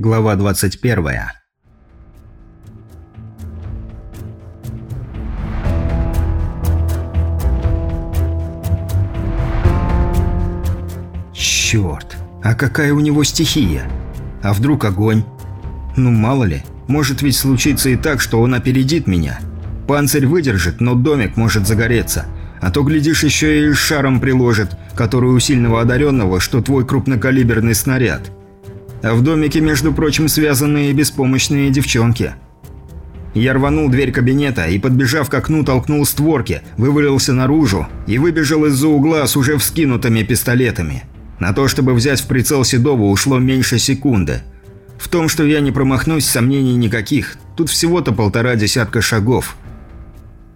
Глава 21. Черт, а какая у него стихия? А вдруг огонь? Ну мало ли, может ведь случиться и так, что он опередит меня. Панцирь выдержит, но домик может загореться. А то, глядишь, еще и шаром приложит, который у сильного одаренного, что твой крупнокалиберный снаряд. В домике, между прочим, связанные беспомощные девчонки. Я рванул дверь кабинета и, подбежав к окну, толкнул створки, вывалился наружу и выбежал из-за угла с уже вскинутыми пистолетами. На то, чтобы взять в прицел Седова, ушло меньше секунды. В том, что я не промахнусь, сомнений никаких. Тут всего-то полтора десятка шагов.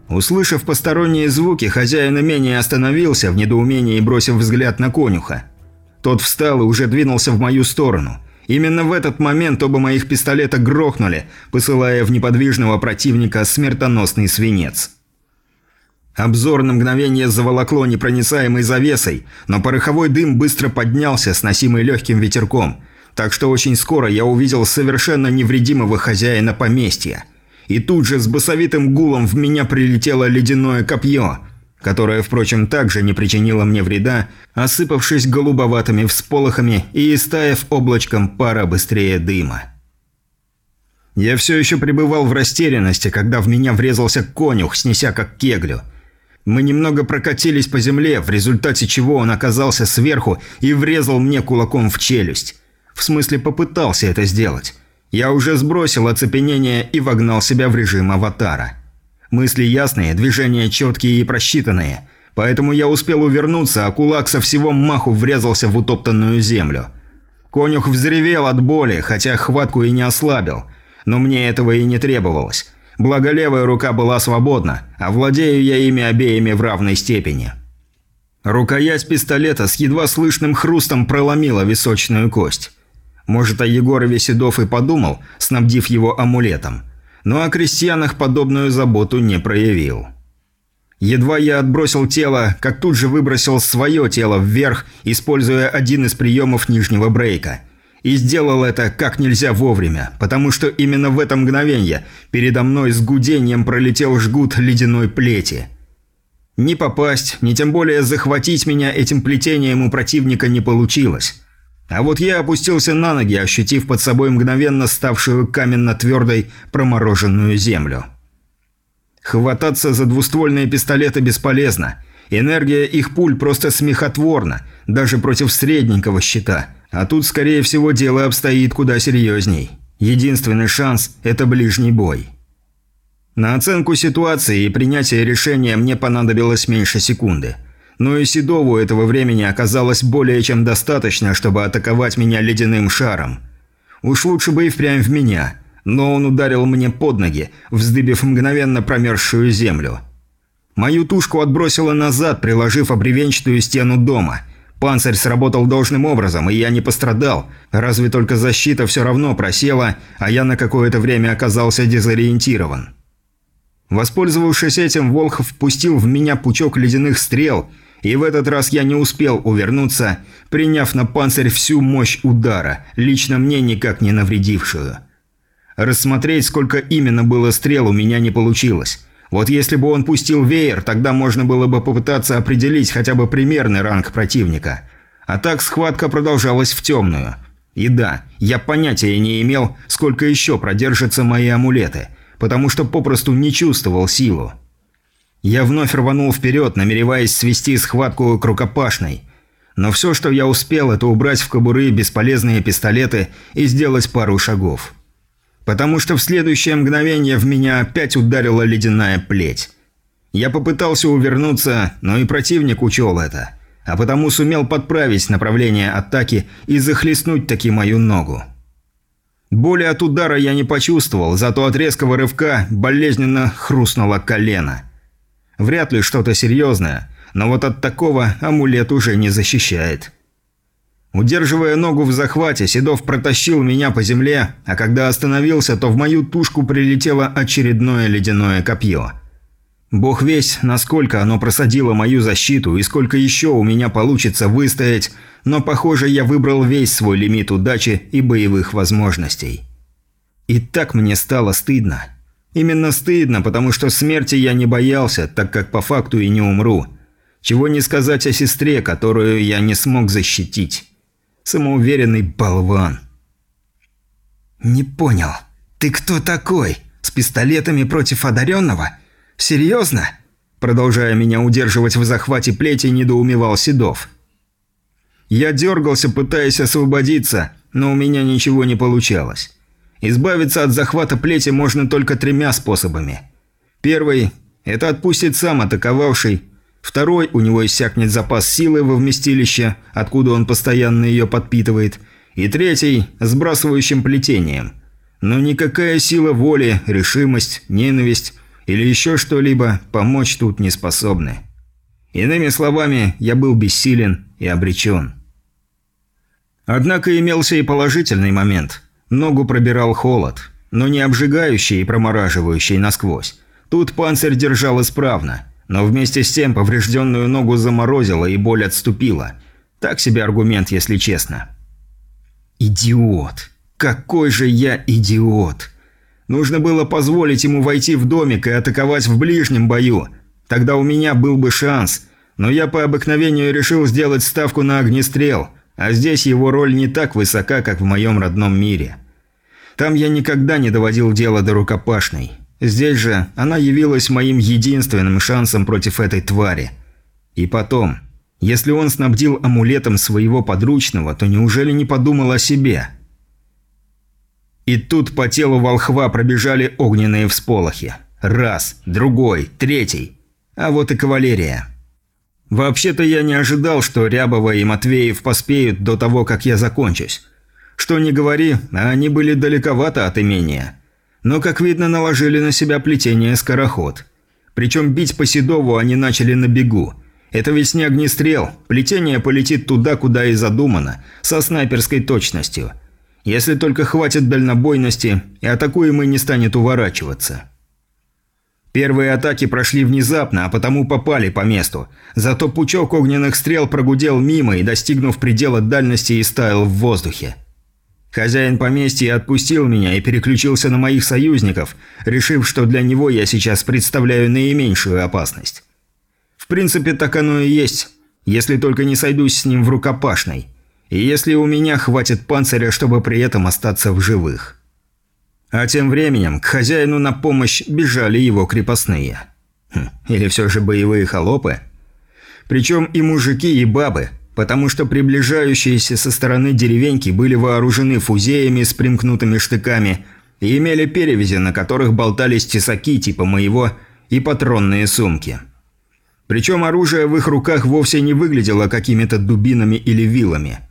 Услышав посторонние звуки, хозяин имения остановился в недоумении, бросив взгляд на конюха. Тот встал и уже двинулся в мою сторону. Именно в этот момент оба моих пистолета грохнули, посылая в неподвижного противника смертоносный свинец. Обзор на мгновение заволокло непроницаемой завесой, но пороховой дым быстро поднялся, сносимый легким ветерком, так что очень скоро я увидел совершенно невредимого хозяина поместья. И тут же с басовитым гулом в меня прилетело ледяное копье – которая, впрочем, также не причинила мне вреда, осыпавшись голубоватыми всполохами и истаяв облачком пара быстрее дыма. Я все еще пребывал в растерянности, когда в меня врезался конюх, снеся как кеглю. Мы немного прокатились по земле, в результате чего он оказался сверху и врезал мне кулаком в челюсть. В смысле, попытался это сделать. Я уже сбросил оцепенение и вогнал себя в режим аватара. Мысли ясные, движения четкие и просчитанные. Поэтому я успел увернуться, а кулак со всего маху врезался в утоптанную землю. Конюх взревел от боли, хотя хватку и не ослабил. Но мне этого и не требовалось. Благо левая рука была свободна, а владею я ими обеими в равной степени. Рукоять пистолета с едва слышным хрустом проломила височную кость. Может, о Егорове Седов и подумал, снабдив его амулетом – но о крестьянах подобную заботу не проявил. Едва я отбросил тело, как тут же выбросил свое тело вверх, используя один из приемов нижнего брейка. И сделал это как нельзя вовремя, потому что именно в это мгновение передо мной с гудением пролетел жгут ледяной плети. Ни попасть, ни тем более захватить меня этим плетением у противника не получилось. А вот я опустился на ноги, ощутив под собой мгновенно ставшую каменно-твердой промороженную землю. Хвататься за двуствольные пистолеты бесполезно. Энергия их пуль просто смехотворна, даже против средненького щита. А тут, скорее всего, дело обстоит куда серьезней. Единственный шанс – это ближний бой. На оценку ситуации и принятие решения мне понадобилось меньше секунды – но и Седову этого времени оказалось более чем достаточно, чтобы атаковать меня ледяным шаром. Уж лучше бы и впрямь в меня, но он ударил мне под ноги, вздыбив мгновенно промерзшую землю. Мою тушку отбросило назад, приложив обревенчатую стену дома. Панцирь сработал должным образом, и я не пострадал, разве только защита все равно просела, а я на какое-то время оказался дезориентирован. Воспользовавшись этим, Волхов впустил в меня пучок ледяных стрел – и в этот раз я не успел увернуться, приняв на панцирь всю мощь удара, лично мне никак не навредившую. Рассмотреть, сколько именно было стрел, у меня не получилось. Вот если бы он пустил веер, тогда можно было бы попытаться определить хотя бы примерный ранг противника. А так схватка продолжалась в темную. И да, я понятия не имел, сколько еще продержатся мои амулеты, потому что попросту не чувствовал силу. Я вновь рванул вперед, намереваясь свести схватку к рукопашной. Но все, что я успел, это убрать в кобуры бесполезные пистолеты и сделать пару шагов. Потому что в следующее мгновение в меня опять ударила ледяная плеть. Я попытался увернуться, но и противник учел это, а потому сумел подправить направление атаки и захлестнуть таки мою ногу. Боли от удара я не почувствовал, зато от резкого рывка болезненно хрустнуло колено – Вряд ли что-то серьезное, но вот от такого амулет уже не защищает. Удерживая ногу в захвате, Седов протащил меня по земле, а когда остановился, то в мою тушку прилетело очередное ледяное копье. Бог весь, насколько оно просадило мою защиту и сколько еще у меня получится выстоять, но, похоже, я выбрал весь свой лимит удачи и боевых возможностей. И так мне стало стыдно. Именно стыдно, потому что смерти я не боялся, так как по факту и не умру. Чего не сказать о сестре, которую я не смог защитить. Самоуверенный болван. «Не понял. Ты кто такой? С пистолетами против одаренного? Серьезно?» Продолжая меня удерживать в захвате плети, недоумевал Седов. Я дергался, пытаясь освободиться, но у меня ничего не получалось. Избавиться от захвата плети можно только тремя способами. Первый – это отпустит сам атаковавший. Второй – у него иссякнет запас силы во вместилище, откуда он постоянно ее подпитывает. И третий – сбрасывающим плетением. Но никакая сила воли, решимость, ненависть или еще что-либо помочь тут не способны. Иными словами, я был бессилен и обречен. Однако имелся и положительный момент. Ногу пробирал холод, но не обжигающий и промораживающий насквозь. Тут панцирь держал исправно, но вместе с тем поврежденную ногу заморозило и боль отступила. Так себе аргумент, если честно. «Идиот! Какой же я идиот!» Нужно было позволить ему войти в домик и атаковать в ближнем бою. Тогда у меня был бы шанс. Но я по обыкновению решил сделать ставку на огнестрел – а здесь его роль не так высока, как в моем родном мире. Там я никогда не доводил дело до рукопашной. Здесь же она явилась моим единственным шансом против этой твари. И потом, если он снабдил амулетом своего подручного, то неужели не подумал о себе? И тут по телу волхва пробежали огненные всполохи. Раз, другой, третий. А вот и кавалерия. Вообще-то я не ожидал, что Рябова и Матвеев поспеют до того, как я закончусь. Что не говори, они были далековато от имения. Но, как видно, наложили на себя плетение скороход. Причем бить по Седову они начали на бегу. Это ведь не огнестрел, плетение полетит туда, куда и задумано, со снайперской точностью. Если только хватит дальнобойности, и атакуемый не станет уворачиваться. Первые атаки прошли внезапно, а потому попали по месту. Зато пучок огненных стрел прогудел мимо и, достигнув предела дальности, истаял в воздухе. Хозяин поместья отпустил меня и переключился на моих союзников, решив, что для него я сейчас представляю наименьшую опасность. В принципе, так оно и есть, если только не сойдусь с ним в рукопашной. И если у меня хватит панциря, чтобы при этом остаться в живых. А тем временем к хозяину на помощь бежали его крепостные. Хм, или все же боевые холопы? Причем и мужики, и бабы, потому что приближающиеся со стороны деревеньки были вооружены фузеями с примкнутыми штыками и имели перевязи, на которых болтались тесаки типа моего и патронные сумки. Причем оружие в их руках вовсе не выглядело какими-то дубинами или вилами –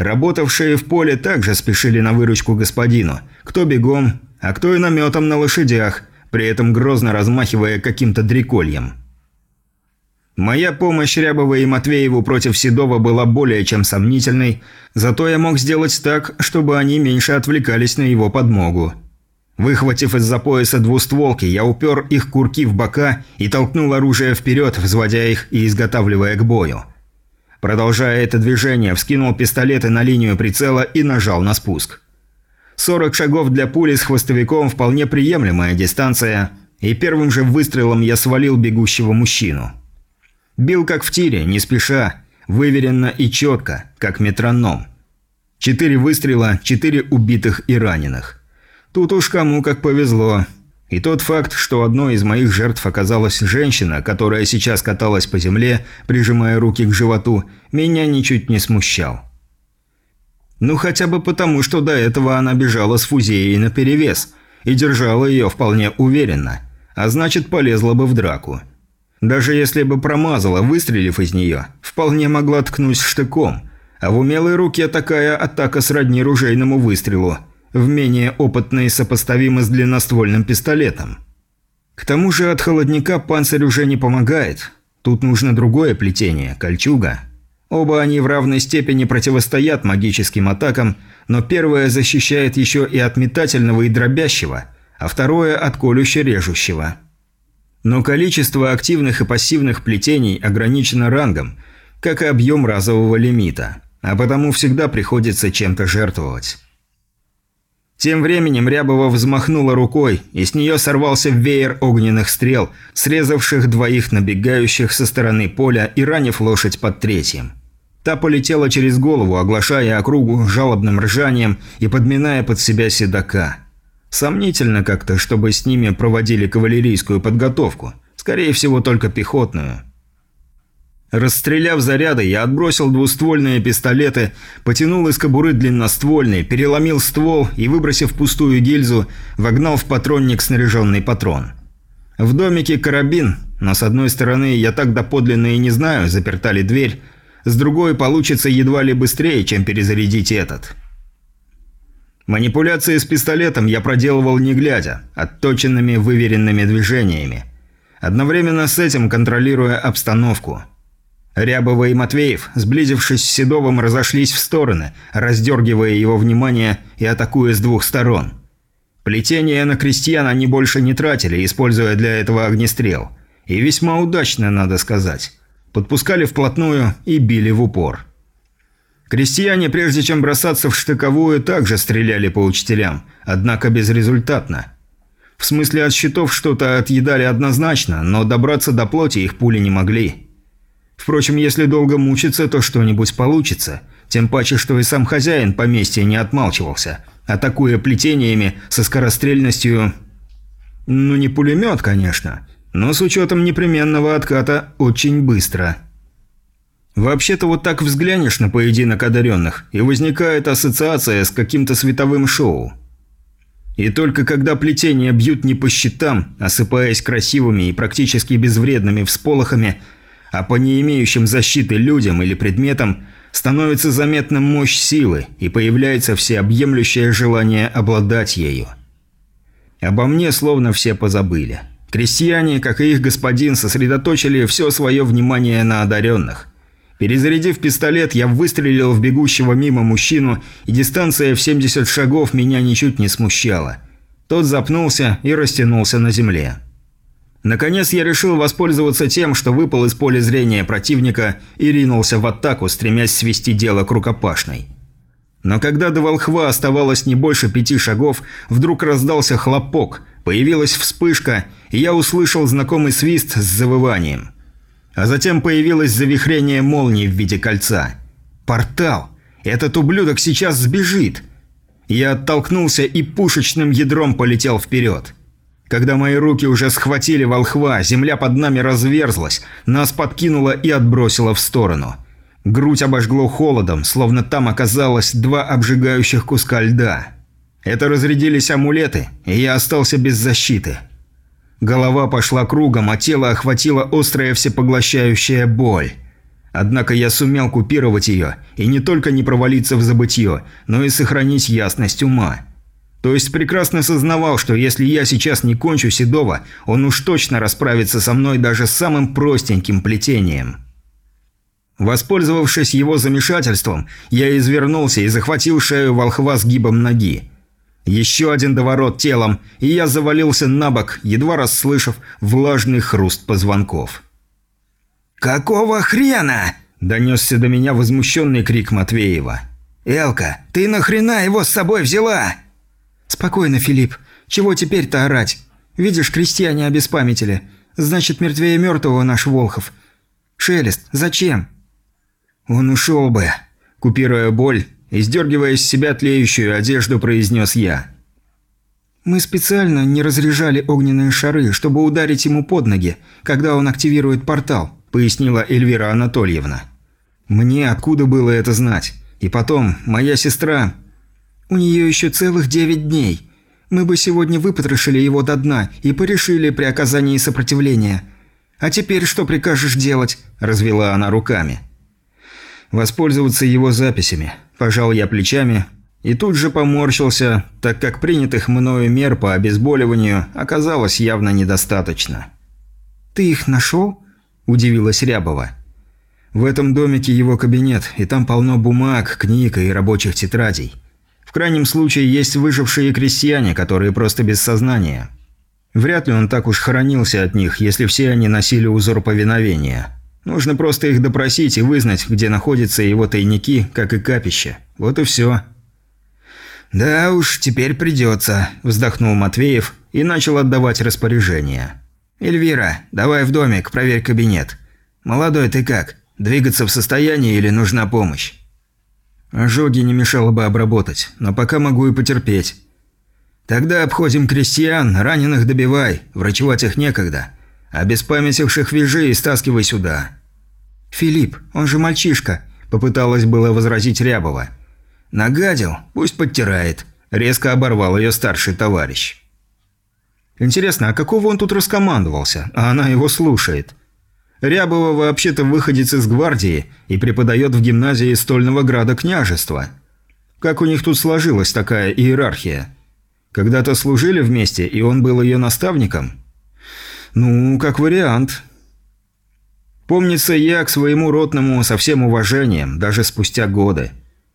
Работавшие в поле также спешили на выручку господину. Кто бегом, а кто и наметом на лошадях, при этом грозно размахивая каким-то дрекольем. Моя помощь Рябова и Матвееву против Седова была более чем сомнительной, зато я мог сделать так, чтобы они меньше отвлекались на его подмогу. Выхватив из-за пояса двустволки, я упер их курки в бока и толкнул оружие вперед, взводя их и изготавливая к бою. Продолжая это движение, вскинул пистолеты на линию прицела и нажал на спуск. 40 шагов для пули с хвостовиком – вполне приемлемая дистанция, и первым же выстрелом я свалил бегущего мужчину. Бил как в тире, не спеша, выверенно и четко, как метроном. Четыре выстрела, четыре убитых и раненых. Тут уж кому как повезло – и тот факт, что одной из моих жертв оказалась женщина, которая сейчас каталась по земле, прижимая руки к животу, меня ничуть не смущал. Ну хотя бы потому, что до этого она бежала с фузеей наперевес и держала ее вполне уверенно, а значит полезла бы в драку. Даже если бы промазала, выстрелив из нее, вполне могла ткнуть штыком, а в умелой руке такая атака сродни ружейному выстрелу – в менее опытные сопоставимы с длинноствольным пистолетом. К тому же от холодника панцирь уже не помогает. Тут нужно другое плетение – кольчуга. Оба они в равной степени противостоят магическим атакам, но первое защищает еще и от метательного и дробящего, а второе – от колюще-режущего. Но количество активных и пассивных плетений ограничено рангом, как и объем разового лимита, а потому всегда приходится чем-то жертвовать. Тем временем Рябова взмахнула рукой, и с нее сорвался веер огненных стрел, срезавших двоих набегающих со стороны поля и ранив лошадь под третьим. Та полетела через голову, оглашая округу жалобным ржанием и подминая под себя седока. Сомнительно как-то, чтобы с ними проводили кавалерийскую подготовку. Скорее всего, только пехотную. Расстреляв заряды, я отбросил двуствольные пистолеты, потянул из кобуры длинноствольный, переломил ствол и, выбросив пустую гильзу, вогнал в патронник снаряженный патрон. В домике карабин, но с одной стороны я так доподлинно и не знаю, заперта ли дверь, с другой получится едва ли быстрее, чем перезарядить этот. Манипуляции с пистолетом я проделывал не глядя, отточенными выверенными движениями. Одновременно с этим контролируя обстановку – Рябова и Матвеев, сблизившись с Седовым, разошлись в стороны, раздергивая его внимание и атакуя с двух сторон. Плетение на крестьян они больше не тратили, используя для этого огнестрел. И весьма удачно, надо сказать. Подпускали вплотную и били в упор. Крестьяне, прежде чем бросаться в штыковую, также стреляли по учителям, однако безрезультатно. В смысле от щитов что-то отъедали однозначно, но добраться до плоти их пули не могли. Впрочем, если долго мучиться, то что-нибудь получится. Тем паче, что и сам хозяин поместья не отмалчивался, атакуя плетениями со скорострельностью... Ну, не пулемет, конечно, но с учетом непременного отката очень быстро. Вообще-то вот так взглянешь на поединок одаренных, и возникает ассоциация с каким-то световым шоу. И только когда плетения бьют не по щитам, осыпаясь красивыми и практически безвредными всполохами, а по не имеющим защиты людям или предметам становится заметна мощь силы и появляется всеобъемлющее желание обладать ею. Обо мне словно все позабыли. Крестьяне, как и их господин, сосредоточили все свое внимание на одаренных. Перезарядив пистолет, я выстрелил в бегущего мимо мужчину, и дистанция в 70 шагов меня ничуть не смущала. Тот запнулся и растянулся на земле. Наконец я решил воспользоваться тем, что выпал из поля зрения противника и ринулся в атаку, стремясь свести дело к рукопашной. Но когда до волхва оставалось не больше пяти шагов, вдруг раздался хлопок, появилась вспышка, и я услышал знакомый свист с завыванием. А затем появилось завихрение молнии в виде кольца. «Портал! Этот ублюдок сейчас сбежит!» Я оттолкнулся и пушечным ядром полетел вперед. Когда мои руки уже схватили волхва, земля под нами разверзлась, нас подкинуло и отбросило в сторону. Грудь обожгло холодом, словно там оказалось два обжигающих куска льда. Это разрядились амулеты, и я остался без защиты. Голова пошла кругом, а тело охватила острая всепоглощающая боль. Однако я сумел купировать ее, и не только не провалиться в забытье, но и сохранить ясность ума. То есть прекрасно сознавал, что если я сейчас не кончу Седова, он уж точно расправится со мной даже с самым простеньким плетением. Воспользовавшись его замешательством, я извернулся и захватил шею волхва сгибом ноги. Еще один доворот телом, и я завалился на бок, едва расслышав влажный хруст позвонков. «Какого хрена?» – донесся до меня возмущенный крик Матвеева. «Элка, ты нахрена его с собой взяла?» «Спокойно, Филипп. Чего теперь-то орать? Видишь, крестьяне обеспамятили. Значит, мертвее мертвого наш Волхов. Шелест, зачем?» «Он ушел бы», – купируя боль и сдергивая с себя тлеющую одежду, произнес я. «Мы специально не разряжали огненные шары, чтобы ударить ему под ноги, когда он активирует портал», – пояснила Эльвира Анатольевна. «Мне откуда было это знать? И потом, моя сестра...» У нее еще целых девять дней. Мы бы сегодня выпотрошили его до дна и порешили при оказании сопротивления. А теперь что прикажешь делать?» – развела она руками. «Воспользоваться его записями». Пожал я плечами и тут же поморщился, так как принятых мною мер по обезболиванию оказалось явно недостаточно. «Ты их нашел?» – удивилась Рябова. «В этом домике его кабинет, и там полно бумаг, книг и рабочих тетрадей. В крайнем случае есть выжившие крестьяне, которые просто без сознания. Вряд ли он так уж хоронился от них, если все они носили узор повиновения. Нужно просто их допросить и вызнать, где находятся его тайники, как и капище. Вот и все. «Да уж, теперь придется», – вздохнул Матвеев и начал отдавать распоряжения. «Эльвира, давай в домик, проверь кабинет. Молодой, ты как? Двигаться в состоянии или нужна помощь?» Ожоги не мешало бы обработать, но пока могу и потерпеть. Тогда обходим крестьян, раненых добивай, врачевать их некогда. А беспамятивших вяжи и стаскивай сюда. «Филипп, он же мальчишка», – попыталась было возразить Рябова. «Нагадил? Пусть подтирает», – резко оборвал ее старший товарищ. Интересно, а какого он тут раскомандовался, а она его слушает? Рябова вообще-то выходец из гвардии и преподает в гимназии Стольного Града княжества. Как у них тут сложилась такая иерархия? Когда-то служили вместе, и он был ее наставником? Ну, как вариант. Помнится, я к своему ротному со всем уважением, даже спустя годы.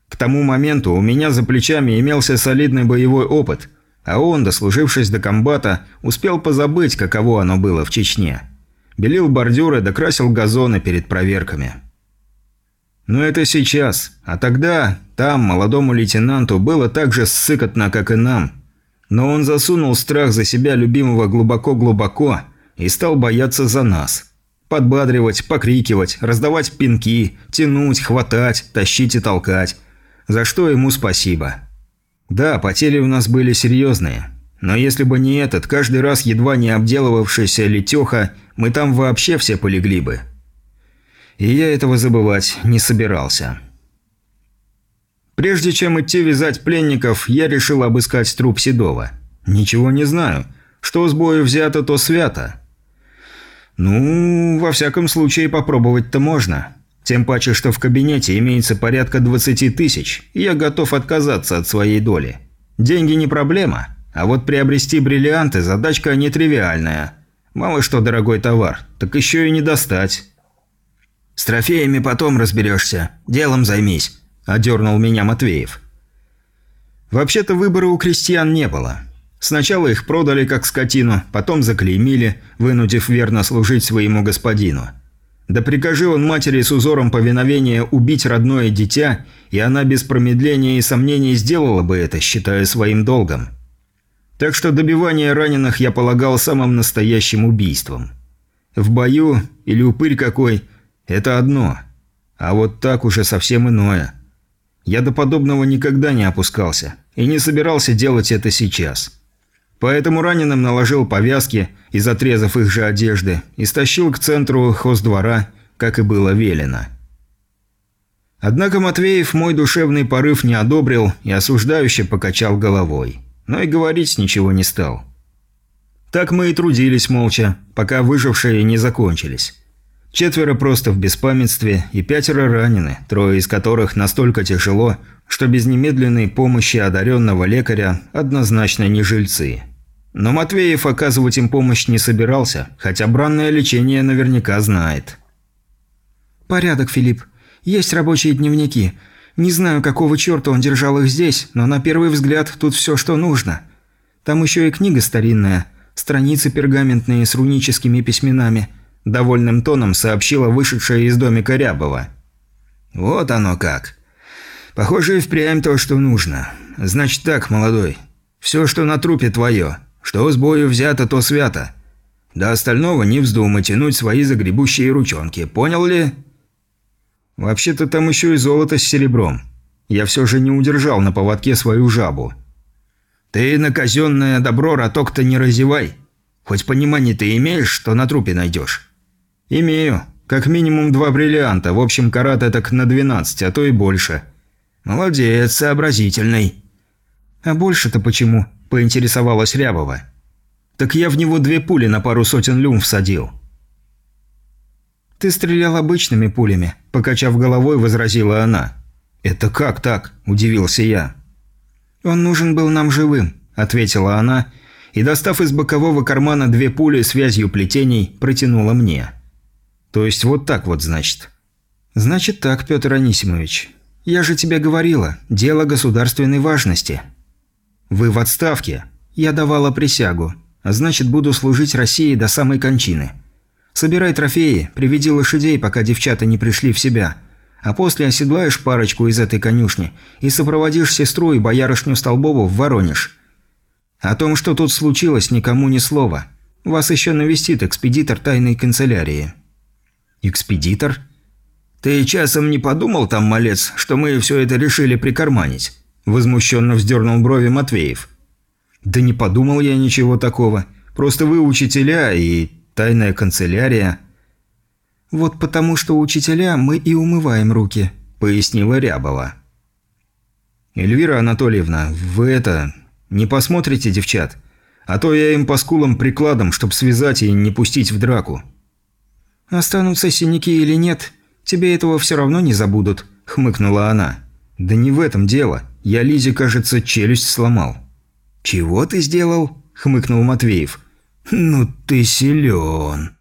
К тому моменту у меня за плечами имелся солидный боевой опыт, а он, дослужившись до комбата, успел позабыть, каково оно было в Чечне. Белил бордюры, докрасил газоны перед проверками. Но это сейчас. А тогда, там, молодому лейтенанту, было так же ссыкотно, как и нам. Но он засунул страх за себя любимого глубоко-глубоко и стал бояться за нас. Подбадривать, покрикивать, раздавать пинки, тянуть, хватать, тащить и толкать. За что ему спасибо. Да, потери у нас были серьезные. Но если бы не этот, каждый раз едва не обделывавшийся Летеха, мы там вообще все полегли бы. И я этого забывать не собирался. Прежде чем идти вязать пленников, я решил обыскать труп Седова. Ничего не знаю. Что с бою взято, то свято. Ну, во всяком случае, попробовать-то можно. Тем паче, что в кабинете имеется порядка 20 тысяч, и я готов отказаться от своей доли. Деньги не проблема. А вот приобрести бриллианты – задачка нетривиальная. Мало что дорогой товар, так еще и не достать. «С трофеями потом разберешься. Делом займись», – одернул меня Матвеев. Вообще-то выбора у крестьян не было. Сначала их продали как скотину, потом заклеймили, вынудив верно служить своему господину. Да прикажи он матери с узором повиновения убить родное дитя, и она без промедления и сомнений сделала бы это, считая своим долгом. Так что добивание раненых я полагал самым настоящим убийством. В бою или упырь какой – это одно, а вот так уже совсем иное. Я до подобного никогда не опускался и не собирался делать это сейчас. Поэтому раненым наложил повязки из отрезав их же одежды и стащил к центру хоздвора, как и было велено. Однако Матвеев мой душевный порыв не одобрил и осуждающе покачал головой но и говорить ничего не стал. Так мы и трудились молча, пока выжившие не закончились. Четверо просто в беспамятстве и пятеро ранены, трое из которых настолько тяжело, что без немедленной помощи одаренного лекаря однозначно не жильцы. Но Матвеев оказывать им помощь не собирался, хотя бранное лечение наверняка знает. «Порядок, Филипп. Есть рабочие дневники. Не знаю, какого черта он держал их здесь, но на первый взгляд тут все, что нужно. Там еще и книга старинная, страницы пергаментные с руническими письменами», – довольным тоном сообщила вышедшая из домика Рябова. «Вот оно как. Похоже, и впрямь то, что нужно. Значит так, молодой. Все, что на трупе твое. Что с бою взято, то свято. До остального не вздумай тянуть свои загребущие ручонки. Понял ли?» Вообще-то там еще и золото с серебром. Я все же не удержал на поводке свою жабу. Ты на казенное добро роток-то не разевай. Хоть понимание ты имеешь, что на трупе найдешь? Имею. Как минимум два бриллианта. В общем, карат так на 12, а то и больше. Молодец, сообразительный. А больше-то почему? Поинтересовалась Рябова. Так я в него две пули на пару сотен люм всадил. «Ты стрелял обычными пулями», – покачав головой, возразила она. «Это как так?» – удивился я. «Он нужен был нам живым», – ответила она, и, достав из бокового кармана две пули связью плетений, протянула мне. «То есть вот так вот, значит?» «Значит так, Петр Анисимович. Я же тебе говорила, дело государственной важности». «Вы в отставке?» «Я давала присягу. а значит, буду служить России до самой кончины. Собирай трофеи, приведи лошадей, пока девчата не пришли в себя, а после оседлаешь парочку из этой конюшни и сопроводишь сестру и боярышню Столбову в Воронеж. О том, что тут случилось, никому ни слова. Вас еще навестит экспедитор тайной канцелярии». «Экспедитор?» «Ты часом не подумал там, малец, что мы все это решили прикарманить?» Возмущенно вздернул брови Матвеев. «Да не подумал я ничего такого. Просто вы учителя и тайная канцелярия». «Вот потому что учителя мы и умываем руки», – пояснила Рябова. «Эльвира Анатольевна, вы это... не посмотрите девчат? А то я им по скулам прикладом, чтоб связать и не пустить в драку». «Останутся синяки или нет, тебе этого все равно не забудут», – хмыкнула она. «Да не в этом дело. Я Лизе, кажется, челюсть сломал». «Чего ты сделал?» – хмыкнул Матвеев. «Ну ты силен».